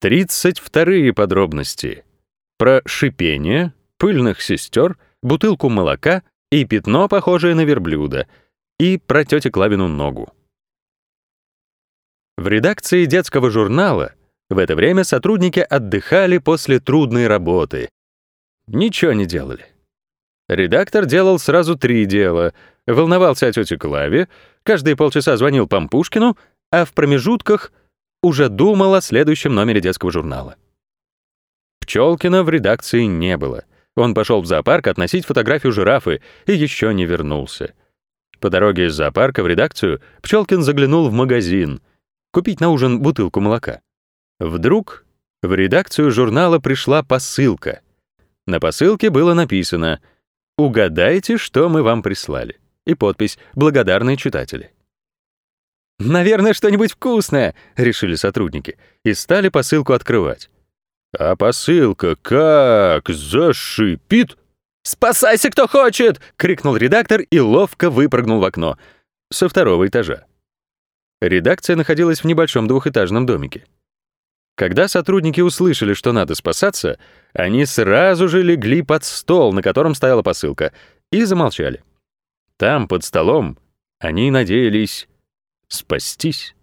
32 подробности. Про шипение, пыльных сестер, бутылку молока и пятно, похожее на верблюда, и про тетю Клавину ногу. В редакции детского журнала в это время сотрудники отдыхали после трудной работы. Ничего не делали. Редактор делал сразу три дела. Волновался о тете Клаве, каждые полчаса звонил Пампушкину, а в промежутках уже думал о следующем номере детского журнала. Пчелкина в редакции не было. Он пошел в зоопарк относить фотографию жирафы и еще не вернулся. По дороге из зоопарка в редакцию Пчелкин заглянул в магазин купить на ужин бутылку молока. Вдруг в редакцию журнала пришла посылка. На посылке было написано «Угадайте, что мы вам прислали» и подпись «Благодарные читатели». «Наверное, что-нибудь вкусное», — решили сотрудники, и стали посылку открывать. А посылка как зашипит. «Спасайся, кто хочет!» — крикнул редактор и ловко выпрыгнул в окно со второго этажа. Редакция находилась в небольшом двухэтажном домике. Когда сотрудники услышали, что надо спасаться, они сразу же легли под стол, на котором стояла посылка, и замолчали. Там, под столом, они надеялись спастись.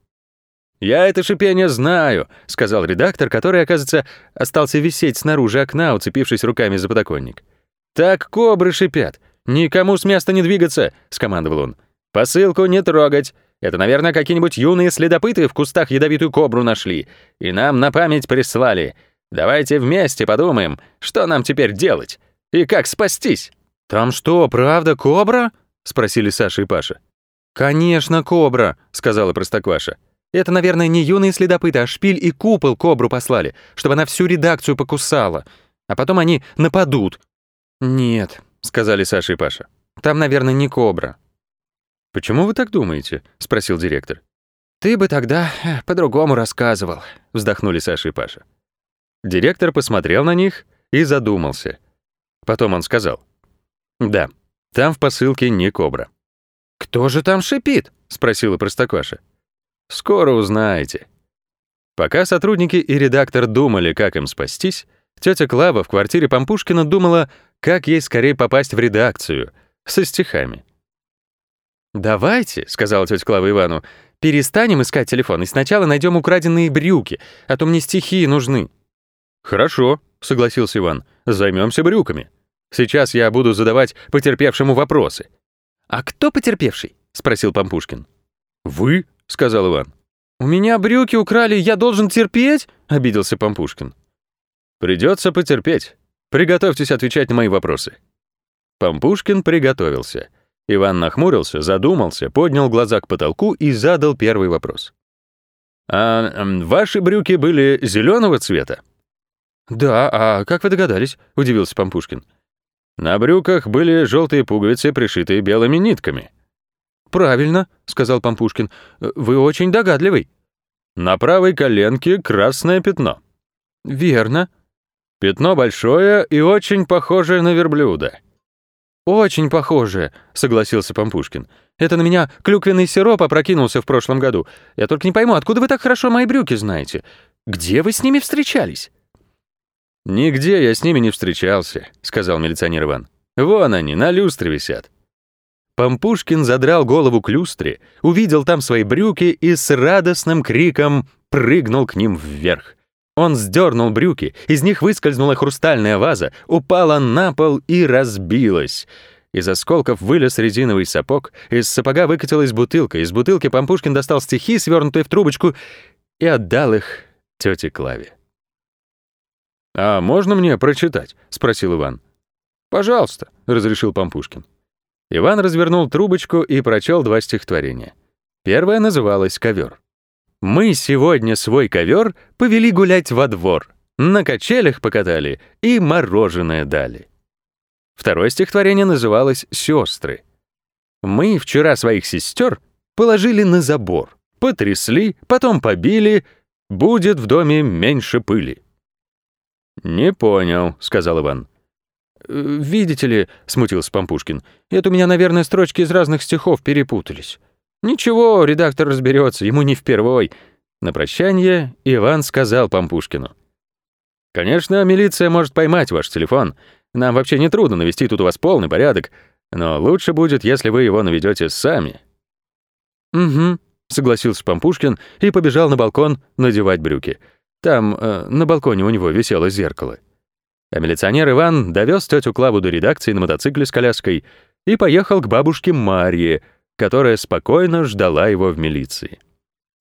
«Я это шипение знаю», — сказал редактор, который, оказывается, остался висеть снаружи окна, уцепившись руками за подоконник. «Так кобры шипят. Никому с места не двигаться», — скомандовал он. «Посылку не трогать. Это, наверное, какие-нибудь юные следопыты в кустах ядовитую кобру нашли и нам на память прислали. Давайте вместе подумаем, что нам теперь делать и как спастись». «Там что, правда кобра?» — спросили Саша и Паша. «Конечно, кобра», — сказала Простокваша. «Это, наверное, не юные следопыты, а шпиль и купол кобру послали, чтобы она всю редакцию покусала. А потом они нападут». «Нет», — сказали Саша и Паша. «Там, наверное, не кобра». «Почему вы так думаете?» — спросил директор. «Ты бы тогда э, по-другому рассказывал», — вздохнули Саша и Паша. Директор посмотрел на них и задумался. Потом он сказал. «Да, там в посылке не кобра. «Кто же там шипит?» — спросила Простокваша. «Скоро узнаете». Пока сотрудники и редактор думали, как им спастись, тетя Клава в квартире Пампушкина думала, как ей скорее попасть в редакцию со стихами. «Давайте», — сказала тетя Клава Ивану, «перестанем искать телефон и сначала найдем украденные брюки, а то мне стихи нужны». «Хорошо», — согласился Иван, займемся брюками. Сейчас я буду задавать потерпевшему вопросы. «А кто потерпевший?» — спросил Пампушкин. «Вы», — сказал Иван. «У меня брюки украли, я должен терпеть?» — обиделся Пампушкин. «Придется потерпеть. Приготовьтесь отвечать на мои вопросы». Пампушкин приготовился. Иван нахмурился, задумался, поднял глаза к потолку и задал первый вопрос. «А ваши брюки были зеленого цвета?» «Да, а как вы догадались?» — удивился Пампушкин. На брюках были желтые пуговицы, пришитые белыми нитками. «Правильно», — сказал Пампушкин. «Вы очень догадливый». На правой коленке красное пятно. «Верно». Пятно большое и очень похожее на верблюда. «Очень похожее», — согласился Пампушкин. «Это на меня клюквенный сироп опрокинулся в прошлом году. Я только не пойму, откуда вы так хорошо мои брюки знаете? Где вы с ними встречались?» «Нигде я с ними не встречался», — сказал милиционер Иван. «Вон они, на люстре висят». Пампушкин задрал голову к люстре, увидел там свои брюки и с радостным криком прыгнул к ним вверх. Он сдернул брюки, из них выскользнула хрустальная ваза, упала на пол и разбилась. Из осколков вылез резиновый сапог, из сапога выкатилась бутылка, из бутылки Пампушкин достал стихи, свернутые в трубочку, и отдал их тете Клаве. «А можно мне прочитать?» — спросил Иван. «Пожалуйста», — разрешил Пампушкин. Иван развернул трубочку и прочел два стихотворения. Первое называлось «Ковер». «Мы сегодня свой ковер повели гулять во двор, на качелях покатали и мороженое дали». Второе стихотворение называлось «Сестры». «Мы вчера своих сестер положили на забор, потрясли, потом побили, будет в доме меньше пыли». «Не понял», — сказал Иван. «Э, «Видите ли», — смутился Пампушкин, «это у меня, наверное, строчки из разных стихов перепутались». «Ничего, редактор разберется, ему не впервой. На прощание Иван сказал Пампушкину. «Конечно, милиция может поймать ваш телефон. Нам вообще не трудно навести тут у вас полный порядок, но лучше будет, если вы его наведете сами». «Угу», — согласился Пампушкин и побежал на балкон надевать брюки. Там э, на балконе у него висело зеркало. А милиционер Иван довез тетю Клаву до редакции на мотоцикле с коляской и поехал к бабушке Марье, которая спокойно ждала его в милиции.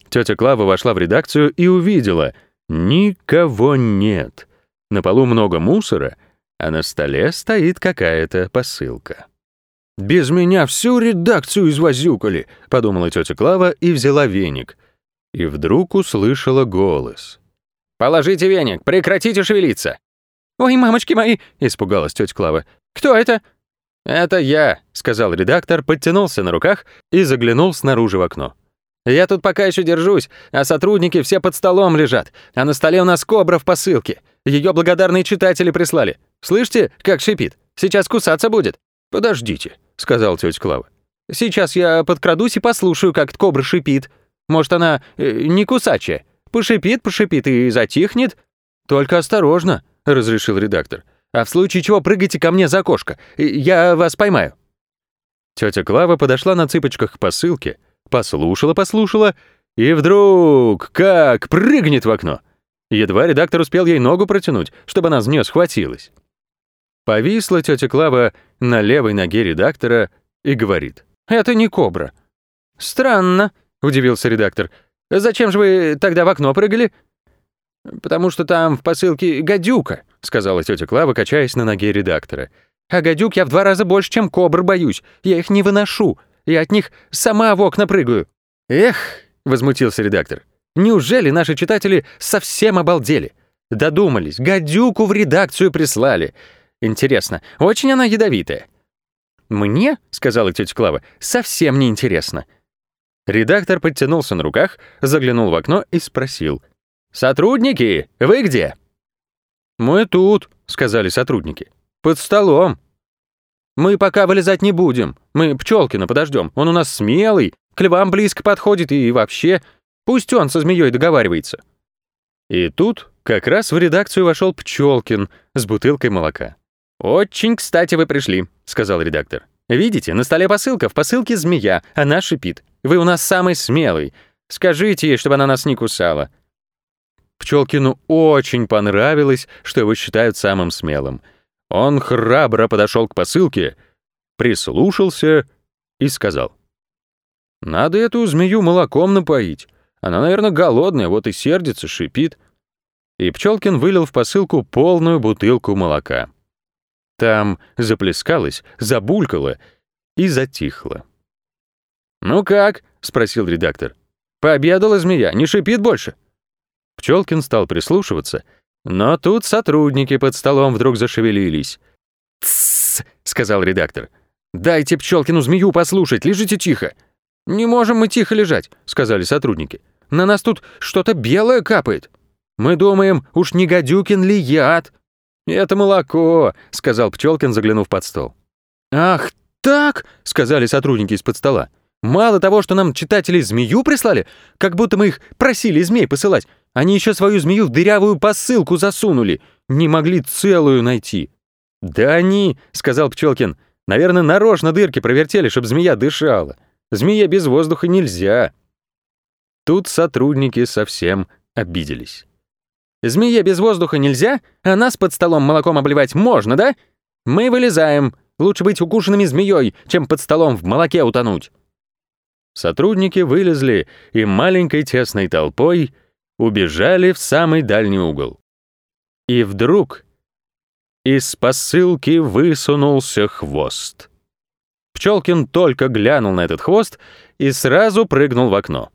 Тетя Клава вошла в редакцию и увидела — никого нет. На полу много мусора, а на столе стоит какая-то посылка. «Без меня всю редакцию извозюкали», — подумала тетя Клава и взяла веник. И вдруг услышала голос. «Положите веник, прекратите шевелиться!» «Ой, мамочки мои!» — испугалась тетя Клава. «Кто это?» «Это я», — сказал редактор, подтянулся на руках и заглянул снаружи в окно. «Я тут пока еще держусь, а сотрудники все под столом лежат, а на столе у нас кобра в посылке. Ее благодарные читатели прислали. Слышите, как шипит? Сейчас кусаться будет». «Подождите», — сказал тетя Клава. «Сейчас я подкрадусь и послушаю, как кобра шипит. Может, она э, не кусачая. Пошипит, пошипит и затихнет. Только осторожно», — разрешил редактор. «А в случае чего прыгайте ко мне за окошко. Я вас поймаю». Тетя Клава подошла на цыпочках к посылке, послушала-послушала, и вдруг как прыгнет в окно. Едва редактор успел ей ногу протянуть, чтобы она с нее схватилась. Повисла тетя Клава на левой ноге редактора и говорит. «Это не кобра». «Странно», — удивился редактор. «Зачем же вы тогда в окно прыгали?» «Потому что там в посылке гадюка», — сказала тетя Клава, качаясь на ноге редактора. «А гадюк я в два раза больше, чем кобр боюсь. Я их не выношу. Я от них сама в окна прыгаю». «Эх», — возмутился редактор, «неужели наши читатели совсем обалдели? Додумались, гадюку в редакцию прислали. Интересно, очень она ядовитая?» «Мне, — сказала тетя Клава, — совсем не интересно». Редактор подтянулся на руках, заглянул в окно и спросил. «Сотрудники, вы где?» «Мы тут», — сказали сотрудники. «Под столом». «Мы пока вылезать не будем. Мы Пчелкина подождем. Он у нас смелый, к львам близко подходит и вообще. Пусть он со змеей договаривается». И тут как раз в редакцию вошел Пчелкин с бутылкой молока. «Очень кстати вы пришли», — сказал редактор. «Видите, на столе посылка, в посылке змея, она шипит. Вы у нас самый смелый. Скажите ей, чтобы она нас не кусала». Пчелкину очень понравилось, что его считают самым смелым. Он храбро подошел к посылке, прислушался и сказал. «Надо эту змею молоком напоить. Она, наверное, голодная, вот и сердится, шипит». И Пчелкин вылил в посылку полную бутылку молока. Там заплескалось, забулькало и затихло. «Ну как?» — спросил редактор. «Пообедала змея, не шипит больше?» Пчелкин стал прислушиваться, но тут сотрудники под столом вдруг зашевелились. «Тссс!» — сказал редактор. «Дайте Пчелкину змею послушать, лежите тихо». «Не можем мы тихо лежать», — сказали сотрудники. «На нас тут что-то белое капает. Мы думаем, уж не гадюкин ли яд?» «Это молоко», — сказал Пчелкин, заглянув под стол. «Ах, так!» — сказали сотрудники из-под стола. «Мало того, что нам читатели змею прислали, как будто мы их просили змей посылать, они еще свою змею в дырявую посылку засунули, не могли целую найти». «Да они», — сказал Пчелкин, — «наверное, нарочно дырки провертели, чтобы змея дышала. Змея без воздуха нельзя». Тут сотрудники совсем обиделись. Змее без воздуха нельзя, а нас под столом молоком обливать можно, да? Мы вылезаем. Лучше быть укушенными змеей, чем под столом в молоке утонуть». Сотрудники вылезли и маленькой тесной толпой убежали в самый дальний угол. И вдруг из посылки высунулся хвост. Пчелкин только глянул на этот хвост и сразу прыгнул в окно.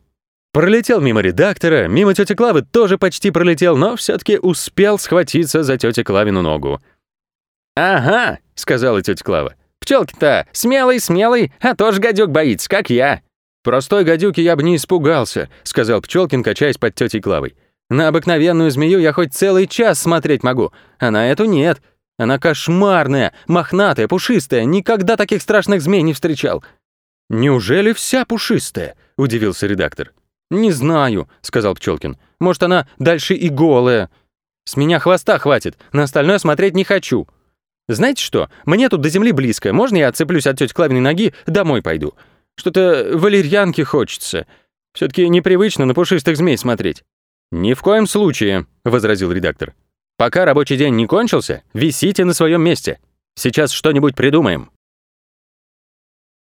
Пролетел мимо редактора, мимо тети Клавы тоже почти пролетел, но все-таки успел схватиться за тетя Клавину ногу. «Ага», — сказала тетя Клава. «Пчелки-то смелый-смелый, а тоже гадюк боится, как я». «Простой гадюки я бы не испугался», — сказал Пчелкин, качаясь под тетей Клавой. «На обыкновенную змею я хоть целый час смотреть могу, а на эту нет. Она кошмарная, мохнатая, пушистая, никогда таких страшных змей не встречал». «Неужели вся пушистая?» — удивился редактор. «Не знаю», — сказал Пчелкин. «Может, она дальше и голая. С меня хвоста хватит, на остальное смотреть не хочу. Знаете что, мне тут до земли близко. Можно я отцеплюсь от тети Клавиной ноги, домой пойду? Что-то валерьянки хочется. все таки непривычно на пушистых змей смотреть». «Ни в коем случае», — возразил редактор. «Пока рабочий день не кончился, висите на своем месте. Сейчас что-нибудь придумаем».